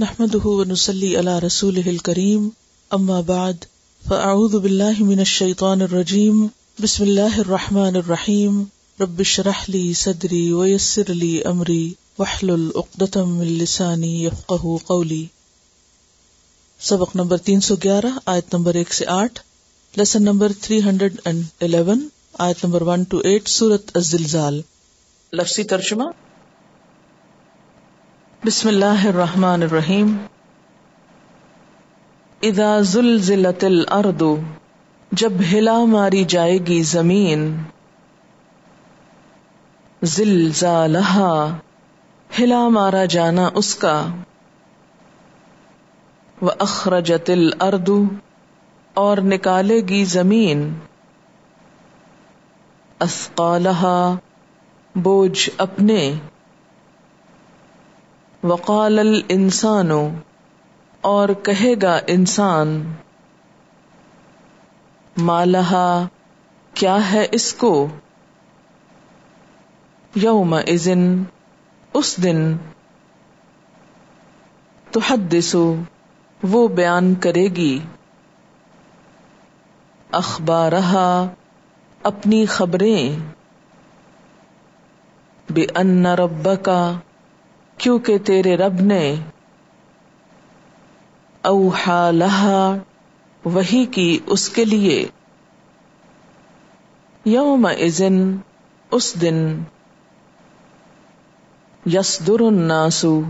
نحمده ونسلي على رسوله الكريم اما بعد فاعوذ بالله من الشيطان الرجيم، بسم الله الرحمن الرحيم، رب اشرح لي صدري ويسر لي امري واحلل عقدة من لساني يفقهوا قولي. سبق نمبر 311 آیت نمبر 1 سے 8 لیسن نمبر 311 آیت نمبر 1 ٹو 8 سورة الزلزال۔ لفظی ترجمہ بسم اللہ الرحمن الرحیم. اذا زلزلت الارض، جب ہلا ماری جائے گی زمین زلزالہا ہلا مارا جانا اس کا. واخرجت الارض اور نکالے گی زمین. اسقالہا بوجھ اپنے. وقال الانسان، اور کہے گا انسان مالہا کیا ہے اس کو؟ یوم ازن اس دن۔ تحدث وہ بیان کرے گی۔ اخبارہا، اپنی خبریں۔ بے ان ربکا کیونکہ تیرے رب نے اوہا لہا، وہی کی اس کے لیے۔ یوم ازن اس دن یسدر الناسو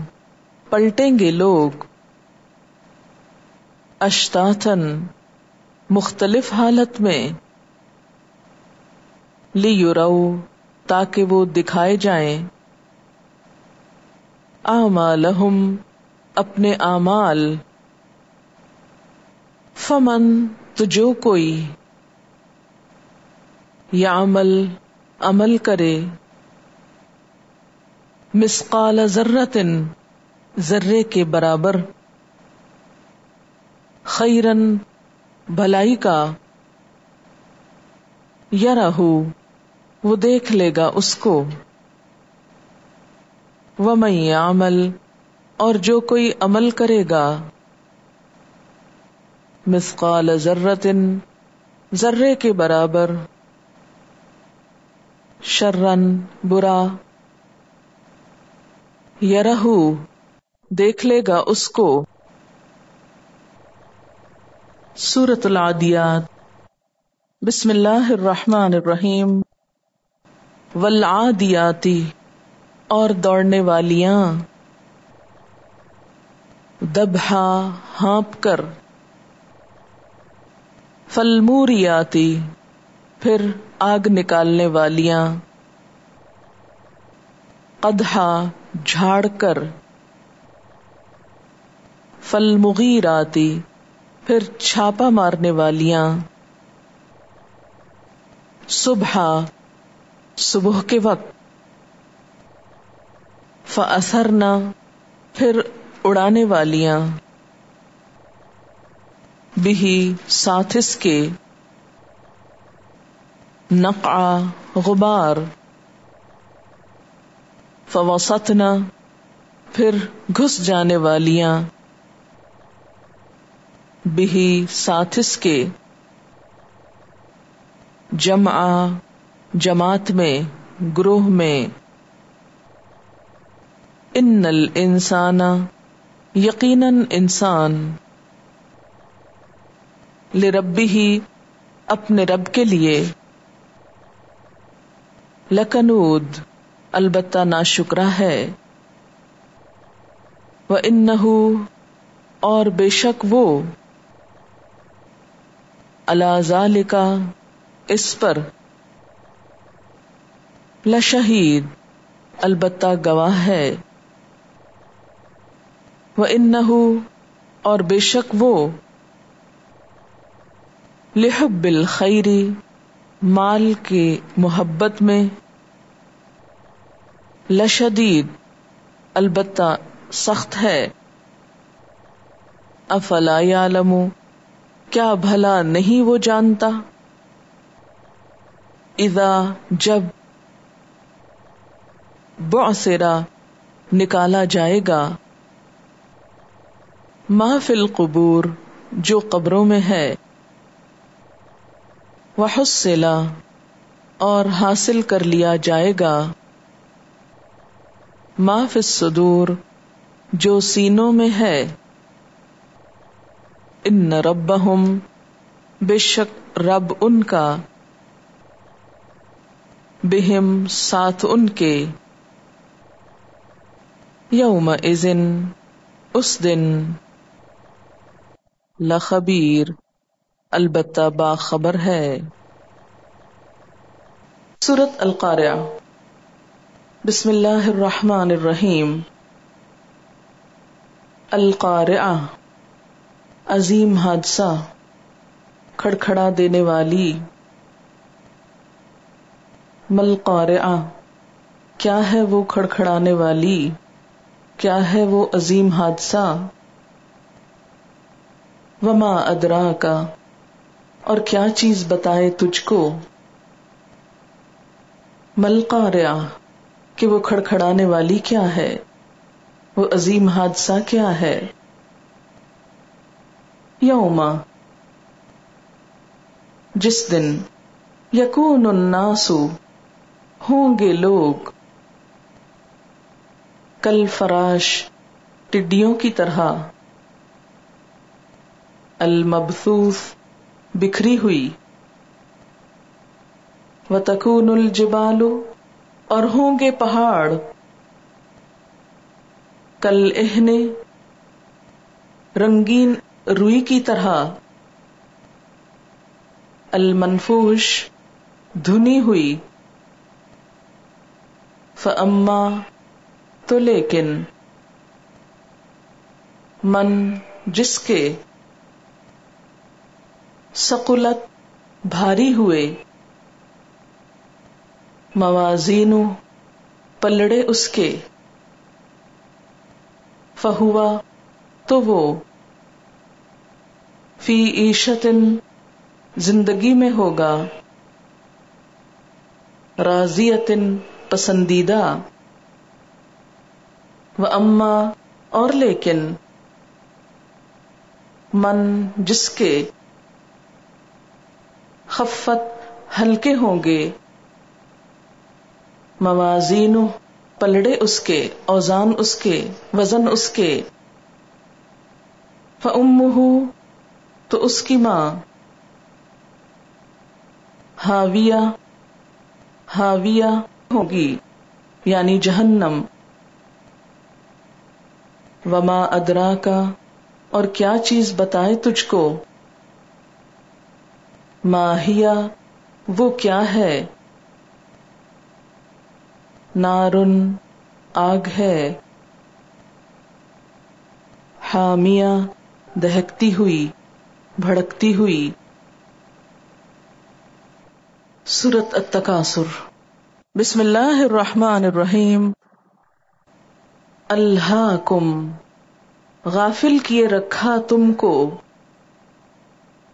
پلٹیں گے لوگ۔ اشتاتن مختلف حالت میں لی یورو تاکہ وہ دکھائے جائیں۔ اعمالہم اپنے اعمال۔ فمن، تو جو کوئی یا عمل عمل کرے۔ مسقال ذرتن، ذرے کے برابر۔ خیرن، بھلائی کا۔ یا وہ دیکھ لے گا اس کو۔ ومن عمل اور جو کوئی عمل کرے گا۔ مسقال ذرت ذرے کے برابر۔ شرن برا۔ یرہو دیکھ لے گا اس کو۔ سورت العادیات۔ بسم اللہ الرحمن الرحیم۔ والعادیاتی۔ اور دوڑنے والیاں۔ دبہا ہانپ کر۔ فلموریاتی پھر آگ نکالنے والیاں۔ قدہا جھاڑ کر۔ فلمغیراتی پھر چھاپا مارنے والیاں۔ صبح۔ صبح کے وقت۔ فر نہ پھر اڑانے والیاں۔ بھی ساتھ اس کے۔ نقع غبار۔ فوسطنا، پھر گھس جانے والیاں۔ بھی ساتھ اس کے۔ جمع، جماعت میں، گروہ میں۔ ان الانسان یقیناً انسان لربی ہی اپنے رب کے لیے. لکنود البتہ نا شکرا ہے. وہ ان اور بے شک وہ. اللہ کا اس پر. لشہید، البتہ گواہ ہے. وہ ان اور بے شک وہ، لحب الخیری مال کے محبت میں لشدید، البتہ سخت ہے۔ افلا یعلم، کیا بھلا نہیں وہ جانتا؟ اذا جب بعثرا نکالا جائے گا محفل قبور جو قبروں میں ہے۔ وحسلا اور حاصل کر لیا جائے گا۔ فی الصدور، جو سینوں میں ہے۔ ان ربہم، بے شک رب ان کا۔ بہم، ساتھ ان کے۔ یوم ازن اس دن۔ لخبیر، البتہ باخبر ہے۔ سورت القاریہ بسم اللہ الرحمن الرحیم۔ القارعہ، عظیم حادثہ، کھڑکھڑا دینے والی۔ مل قارعہ کیا ہے وہ کھڑکھڑانے والی؟ کیا ہے وہ عظیم حادثہ؟ وما ادرا کا۔ اور کیا چیز بتائے تجھ کو؟ مل قارعہ کہ وہ کھڑکھڑانے والی کیا ہے؟ وہ عظیم حادثہ کیا ہے؟ یوما، جس دن یقون الناس، ہوں گے لوگ۔ کل فراش، ٹڈیوں کی طرح۔ المبثوث، بکھری ہوئی۔ و تکون الجبال، اور ہوں گے پہاڑ۔ کل اہنے رنگین روئی کی طرح۔ المنفوش، دھنی ہوئی۔ فما تو لیکن۔ من، جس کے۔ سکولت بھاری ہوئے۔ موازین پلڑے اس کے۔ فہوا تو وہ۔ فی عیشتن زندگی میں ہوگا۔ راضیتن پسندیدہ۔ و اما اور لیکن۔ من جس کے۔ خفت ہلکے ہوں گے۔ موازین پلڑے اس کے، اوزان اس کے، وزن اس کے۔ فمہ تو اس کی ماں۔ ہاویہ ہاویہ ہوگی یعنی جہنم۔ وما ادرا کا اور کیا چیز بتائے تجھ کو؟ ماہیا، وہ کیا ہے؟ نارن، آگ ہے۔ حامیہ دہکتی ہوئی، بھڑکتی ہوئی۔ سورت التکاثر۔ بسم اللہ الرحمن الرحیم۔ اللہ کم غافل کیے رکھا تم کو۔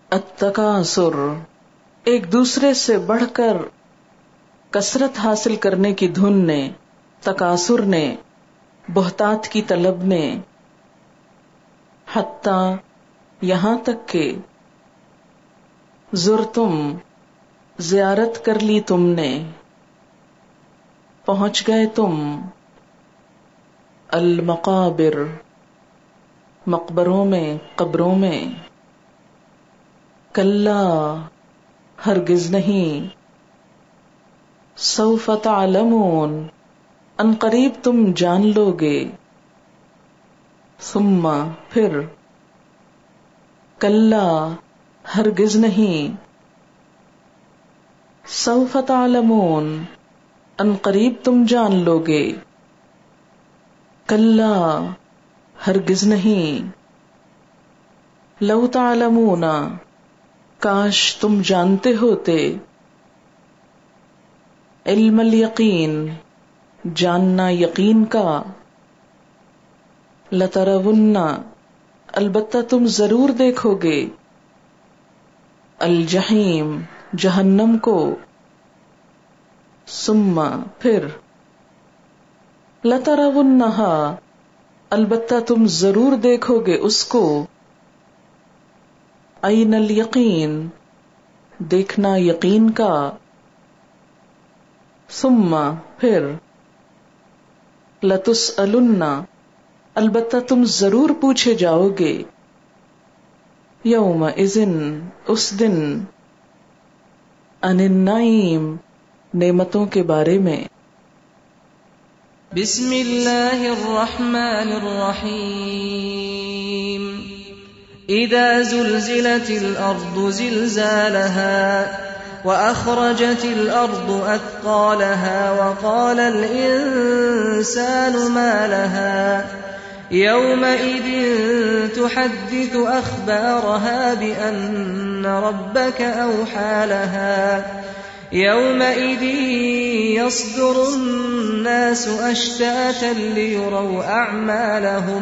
التکاثر۔ ایک دوسرے سے بڑھ کر کثرت حاصل کرنے کی دھن نے، تکاثر نے، بہتات کی طلب نے، حتی یہاں تک کہ زر تم، زیارت کر لی تم نے، پہنچ گئے تم، المقابر، مقبروں میں، قبروں میں کل ہرگز نہیں۔ سوف تعلمون، ان قریب تم جان لو گے ثم پھر کل ہرگز نہیں۔ سوف تعلمون، ان قریب تم جان لو گے کل ہرگز نہیں۔ لو تعلمون کاش تم جانتے ہوتے۔ علم الیقین، جاننا یقین کا۔ لترون، البتہ تم ضرور دیکھو گے الجحیم، جہنم کو۔ سما پھر۔ لترونہا، البتہ تم ضرور دیکھو گے اس کو۔ این یقین دیکھنا یقین کا۔ سما پھر لتس البتہ تم ضرور پوچھے جاؤ گے۔ یوم ازن اس دن۔ ان نعمتوں کے بارے میں۔ بسم اللہ الرحمن الرحیم۔ اذا زلزلت الارض زلزالها واخرجت الارض اثقالها وقال الانسان ما لها يومئذ تحدث اخبارها بان ربك اوحى لها يومئذ يصدر الناس أشتاتا ليروا أعمالهم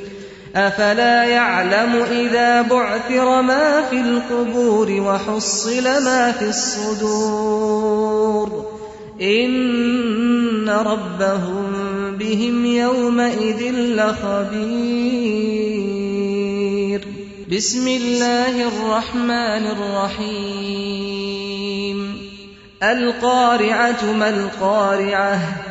أفلا يعلم إذا بعثر ما في القبور وحصل ما في الصدور؟ إن ربهم بهم يومئذ لخبير. بسم الله الرحمن الرحيم. القارعة ما القارعة؟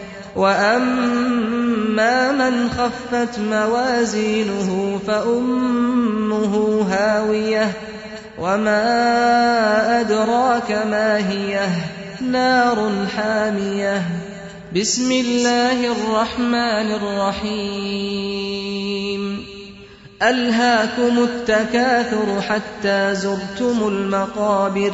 وأما من خفت موازينه فأمه هاوية وما أدراك ما هي نار حامية بسم الله الرحمن الرحيم ألهاكم التكاثر حتى زرتم المقابر